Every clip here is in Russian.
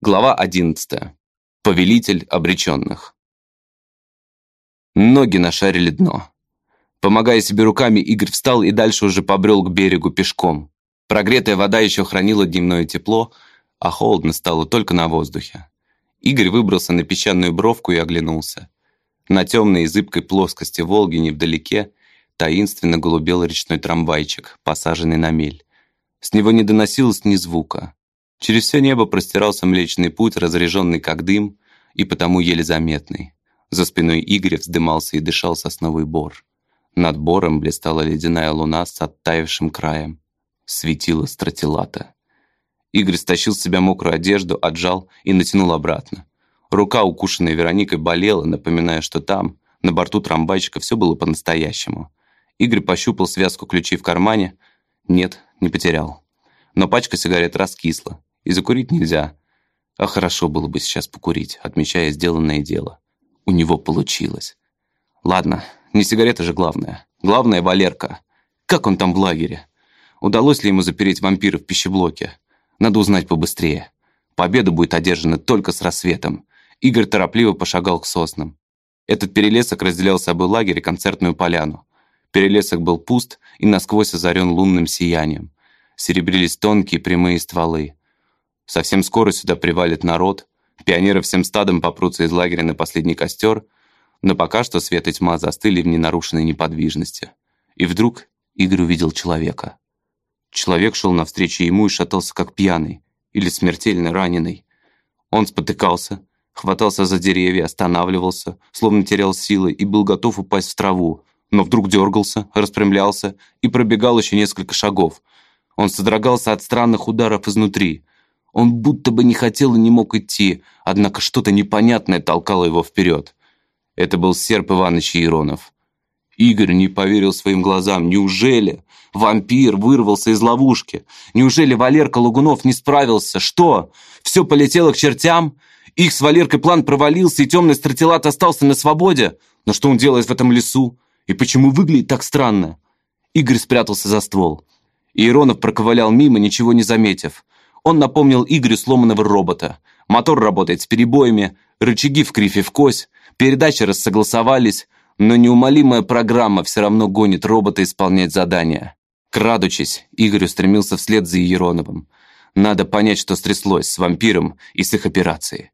Глава 11. Повелитель обреченных. Ноги нашарили дно. Помогая себе руками, Игорь встал и дальше уже побрел к берегу пешком. Прогретая вода еще хранила дневное тепло, а холодно стало только на воздухе. Игорь выбрался на песчаную бровку и оглянулся. На темной и зыбкой плоскости Волги невдалеке таинственно голубел речной трамвайчик, посаженный на мель. С него не доносилось ни звука. Через все небо простирался Млечный Путь, разряженный как дым и потому еле заметный. За спиной Игоря вздымался и дышал сосновый бор. Над бором блистала ледяная луна с оттаившим краем. Светила стратилата. Игорь стащил с себя мокрую одежду, отжал и натянул обратно. Рука, укушенная Вероникой, болела, напоминая, что там, на борту трамвайчика, все было по-настоящему. Игорь пощупал связку ключей в кармане. Нет, не потерял. Но пачка сигарет раскисла и закурить нельзя. А хорошо было бы сейчас покурить, отмечая сделанное дело. У него получилось. Ладно, не сигарета же главное. Главное — Валерка. Как он там в лагере? Удалось ли ему запереть вампира в пищеблоке? Надо узнать побыстрее. Победа будет одержана только с рассветом. Игорь торопливо пошагал к соснам. Этот перелесок разделял собой лагерь и концертную поляну. Перелесок был пуст и насквозь озарен лунным сиянием. Серебрились тонкие прямые стволы. Совсем скоро сюда привалит народ, пионеры всем стадом попрутся из лагеря на последний костер, но пока что свет и тьма застыли в ненарушенной неподвижности. И вдруг Игорь увидел человека. Человек шел навстречу ему и шатался как пьяный или смертельно раненый. Он спотыкался, хватался за деревья, останавливался, словно терял силы и был готов упасть в траву, но вдруг дергался, распрямлялся и пробегал еще несколько шагов. Он содрогался от странных ударов изнутри – он будто бы не хотел и не мог идти, однако что-то непонятное толкало его вперед. Это был Серп Иванович Иеронов. Игорь не поверил своим глазам. Неужели вампир вырвался из ловушки? Неужели Валерка Лагунов не справился? Что? Все полетело к чертям? Их с Валеркой план провалился, и темный стратилат остался на свободе? Но что он делает в этом лесу? И почему выглядит так странно? Игорь спрятался за ствол. Иеронов проковылял мимо, ничего не заметив. Он напомнил Игорю сломанного робота. Мотор работает с перебоями, рычаги в крифе в кось, передачи рассогласовались, но неумолимая программа все равно гонит робота исполнять задания. Крадучись, Игорь устремился вслед за Ероновым. Надо понять, что стряслось с вампиром и с их операцией.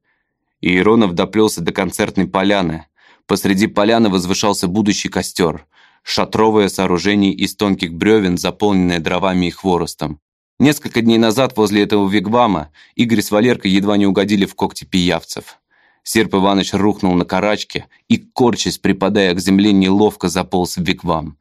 Иеронов доплелся до концертной поляны. Посреди поляны возвышался будущий костер. Шатровое сооружение из тонких бревен, заполненное дровами и хворостом. Несколько дней назад возле этого вигвама Игорь с Валеркой едва не угодили в когти пиявцев. Серп Иванович рухнул на карачке и, корчась, припадая к земле, неловко заполз в вигвам.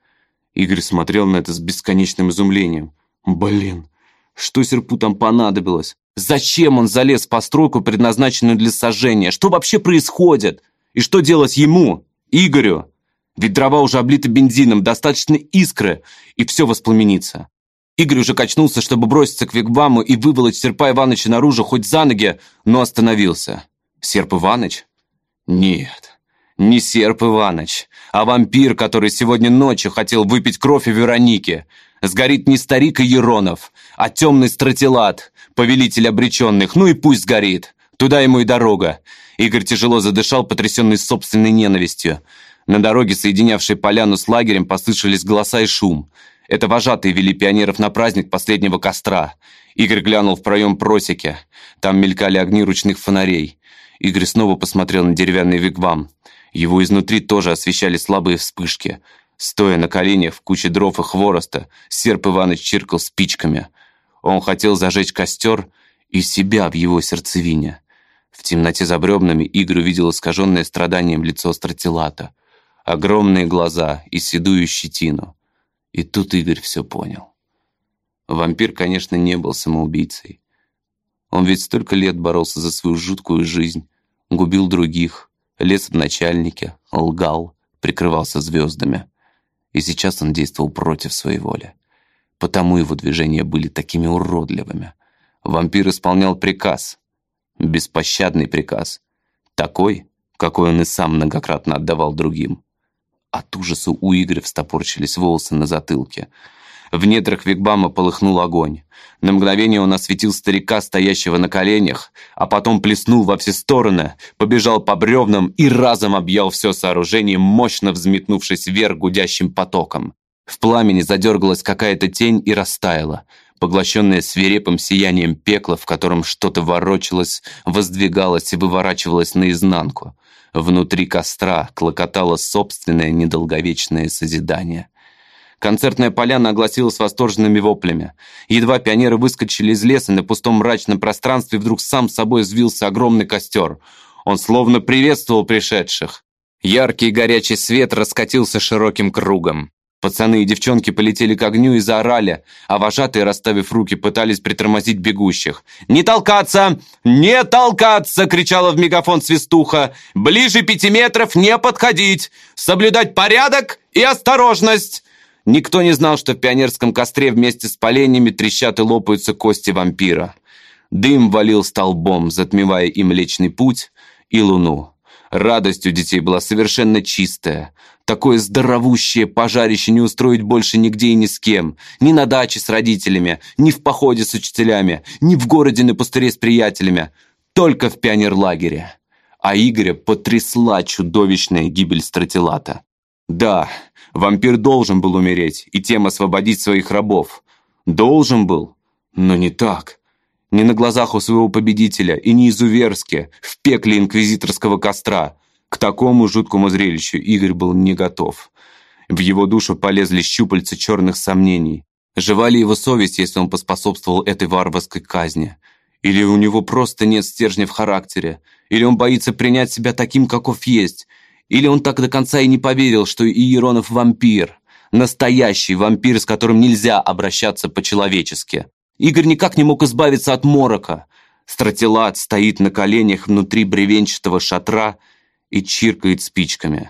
Игорь смотрел на это с бесконечным изумлением. «Блин, что серпу там понадобилось? Зачем он залез в постройку, предназначенную для сожжения? Что вообще происходит? И что делать ему, Игорю? Ведь дрова уже облиты бензином, достаточно искры, и все воспламенится. Игорь уже качнулся, чтобы броситься к Вигваму и выволочь Серпа Ивановича наружу хоть за ноги, но остановился. Серп Иванович? Нет, не Серп Иванович, а вампир, который сегодня ночью хотел выпить кровь у Вероники. Сгорит не старик и Еронов, а темный стратилат, повелитель обреченных. Ну и пусть сгорит. Туда ему и дорога. Игорь тяжело задышал, потрясенный собственной ненавистью. На дороге, соединявшей поляну с лагерем, послышались голоса и шум. Это вожатые вели пионеров на праздник последнего костра. Игорь глянул в проем просеки. Там мелькали огни ручных фонарей. Игорь снова посмотрел на деревянный вигвам. Его изнутри тоже освещали слабые вспышки. Стоя на коленях в куче дров и хвороста, Серп Иваныч чиркал спичками. Он хотел зажечь костер и себя в его сердцевине. В темноте за бревнами Игорь увидел искаженное страданием лицо стратилата. Огромные глаза и седую щетину. И тут Игорь все понял. Вампир, конечно, не был самоубийцей. Он ведь столько лет боролся за свою жуткую жизнь, губил других, лез в начальнике, лгал, прикрывался звездами. И сейчас он действовал против своей воли. Потому его движения были такими уродливыми. Вампир исполнял приказ. Беспощадный приказ. Такой, какой он и сам многократно отдавал другим. От ужаса у Игоря встопорчились волосы на затылке. В недрах Вигбама полыхнул огонь. На мгновение он осветил старика, стоящего на коленях, а потом плеснул во все стороны, побежал по бревнам и разом объял все сооружение, мощно взметнувшись вверх гудящим потоком. В пламени задергалась какая-то тень и растаяла, поглощенная свирепым сиянием пекла, в котором что-то ворочалось, воздвигалось и выворачивалось наизнанку. Внутри костра клокотало собственное недолговечное созидание. Концертная поляна огласилась восторженными воплями. Едва пионеры выскочили из леса, на пустом мрачном пространстве вдруг сам собой взвился огромный костер. Он словно приветствовал пришедших. Яркий горячий свет раскатился широким кругом. Пацаны и девчонки полетели к огню и заорали, а вожатые, расставив руки, пытались притормозить бегущих. «Не толкаться! Не толкаться!» — кричала в мегафон свистуха. «Ближе пяти метров не подходить! Соблюдать порядок и осторожность!» Никто не знал, что в пионерском костре вместе с поленьями трещат и лопаются кости вампира. Дым валил столбом, затмевая им Млечный Путь и Луну. Радость у детей была совершенно чистая. Такое здоровущее пожарище не устроить больше нигде и ни с кем. Ни на даче с родителями, ни в походе с учителями, ни в городе на пустыре с приятелями. Только в пионерлагере. А Игоря потрясла чудовищная гибель стратилата. Да, вампир должен был умереть и тем освободить своих рабов. Должен был, но не так. Не на глазах у своего победителя и не изуверски, в пекле инквизиторского костра. К такому жуткому зрелищу Игорь был не готов. В его душу полезли щупальца черных сомнений. Жива ли его совесть, если он поспособствовал этой варварской казни? Или у него просто нет стержня в характере? Или он боится принять себя таким, каков есть? Или он так до конца и не поверил, что Иеронов вампир? Настоящий вампир, с которым нельзя обращаться по-человечески. Игорь никак не мог избавиться от морока. Стратилат стоит на коленях внутри бревенчатого шатра и чиркает спичками.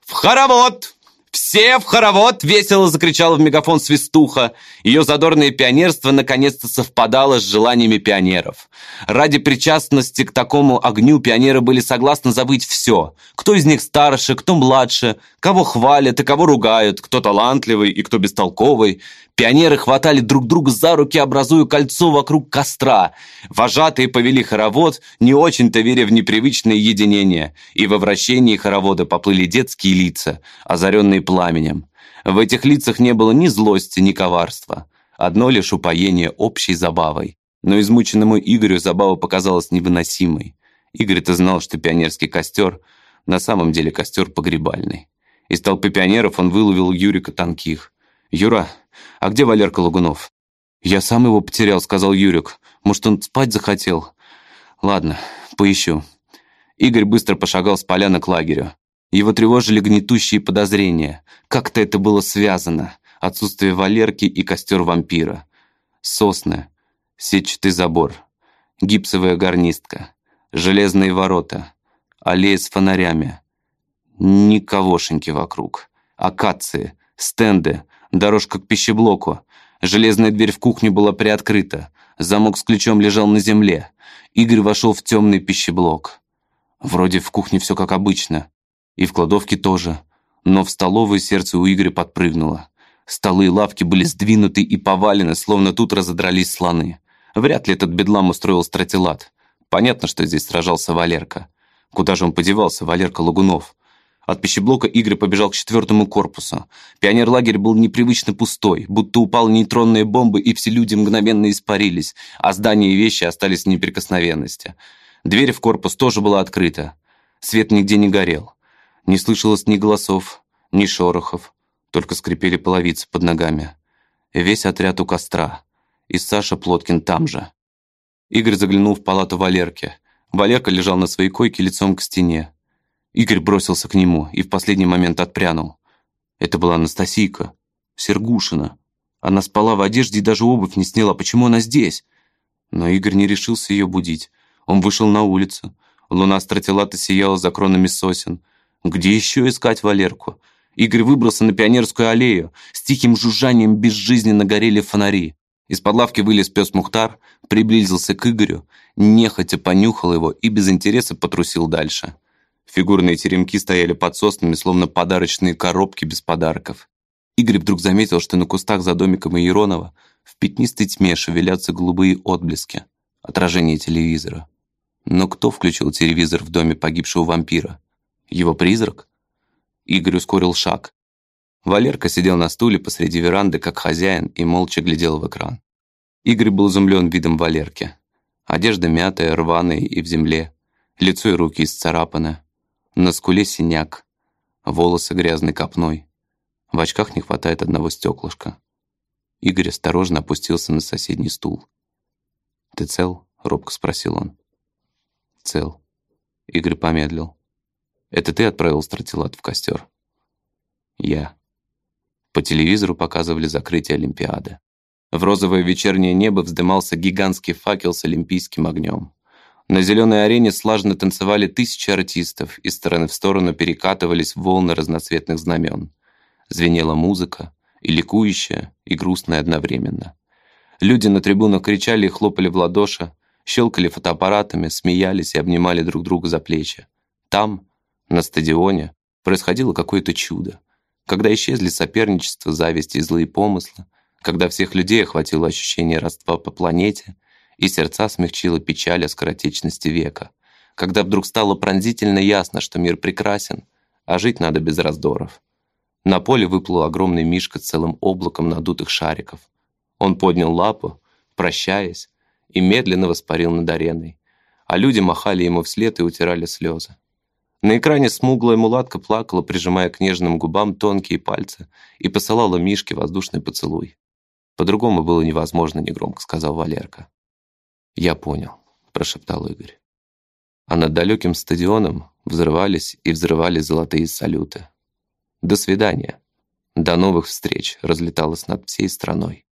«В хоровод!» «Все в хоровод!» — весело закричала в мегафон свистуха. Ее задорное пионерство наконец-то совпадало с желаниями пионеров. Ради причастности к такому огню пионеры были согласны забыть все. Кто из них старше, кто младше, кого хвалят и кого ругают, кто талантливый и кто бестолковый. Пионеры хватали друг друга за руки, образуя кольцо вокруг костра. Вожатые повели хоровод, не очень-то веря в непривычное единение. И во вращении хоровода поплыли детские лица, озаренные пламенем. В этих лицах не было ни злости, ни коварства. Одно лишь упоение общей забавой. Но измученному Игорю забава показалась невыносимой. Игорь-то знал, что пионерский костер на самом деле костер погребальный. Из толпы пионеров он выловил Юрика Танких. «Юра, а где Валерка Лагунов?» «Я сам его потерял», — сказал Юрик. «Может, он спать захотел?» «Ладно, поищу». Игорь быстро пошагал с поляны к лагерю. Его тревожили гнетущие подозрения. Как-то это было связано. Отсутствие Валерки и костер вампира. Сосны. Сетчатый забор. Гипсовая гарнистка. Железные ворота. Аллея с фонарями. Никогошеньки вокруг. Акации. Стенды. Дорожка к пищеблоку. Железная дверь в кухню была приоткрыта. Замок с ключом лежал на земле. Игорь вошел в темный пищеблок. Вроде в кухне все как обычно. И в кладовке тоже. Но в столовой сердце у Игоря подпрыгнуло. Столы и лавки были сдвинуты и повалены, словно тут разодрались слоны. Вряд ли этот бедлам устроил стратилат. Понятно, что здесь сражался Валерка. Куда же он подевался, Валерка Лагунов? От пищеблока Игорь побежал к четвертому корпусу. Пионерлагерь был непривычно пустой, будто упала нейтронная бомба, и все люди мгновенно испарились, а здания и вещи остались в неприкосновенности. Дверь в корпус тоже была открыта. Свет нигде не горел. Не слышалось ни голосов, ни шорохов, только скрипели половицы под ногами. Весь отряд у костра. И Саша Плоткин там же. Игорь заглянул в палату Валерки. Валерка лежал на своей койке лицом к стене. Игорь бросился к нему и в последний момент отпрянул. Это была Анастасийка, Сергушина. Она спала в одежде и даже обувь не сняла. Почему она здесь? Но Игорь не решился ее будить. Он вышел на улицу. Луна стратилата сияла за кронами сосен. Где еще искать Валерку? Игорь выбрался на Пионерскую аллею. С тихим жужжанием безжизненно горели фонари. Из-под лавки вылез пес Мухтар, приблизился к Игорю, нехотя понюхал его и без интереса потрусил дальше. Фигурные теремки стояли под соснами, словно подарочные коробки без подарков. Игорь вдруг заметил, что на кустах за домиком Иеронова в пятнистой тьме шевелятся голубые отблески, отражение телевизора. Но кто включил телевизор в доме погибшего вампира? Его призрак? Игорь ускорил шаг. Валерка сидел на стуле посреди веранды, как хозяин, и молча глядел в экран. Игорь был изумлен видом Валерки. Одежда мятая, рваная и в земле. Лицо и руки исцарапаны. На скуле синяк. Волосы грязной копной. В очках не хватает одного стеклышка. Игорь осторожно опустился на соседний стул. «Ты цел?» — робко спросил он. «Цел». Игорь помедлил. «Это ты отправил стратилат в костер?» «Я». По телевизору показывали закрытие Олимпиады. В розовое вечернее небо вздымался гигантский факел с олимпийским огнем. На зеленой арене слаженно танцевали тысячи артистов, из стороны в сторону перекатывались волны разноцветных знамен. Звенела музыка, и ликующая, и грустная одновременно. Люди на трибунах кричали и хлопали в ладоши, щелкали фотоаппаратами, смеялись и обнимали друг друга за плечи. Там, на стадионе, происходило какое-то чудо. Когда исчезли соперничество, зависть и злые помыслы, когда всех людей охватило ощущение родства по планете, и сердца смягчила печаль о скоротечности века, когда вдруг стало пронзительно ясно, что мир прекрасен, а жить надо без раздоров. На поле выплыл огромный мишка с целым облаком надутых шариков. Он поднял лапу, прощаясь, и медленно воспарил над ареной, а люди махали ему вслед и утирали слезы. На экране смуглая мулатка плакала, прижимая к нежным губам тонкие пальцы, и посылала Мишке воздушный поцелуй. «По-другому было невозможно», — негромко сказал Валерка. «Я понял», — прошептал Игорь. А над далеким стадионом взрывались и взрывались золотые салюты. «До свидания. До новых встреч», — разлеталось над всей страной.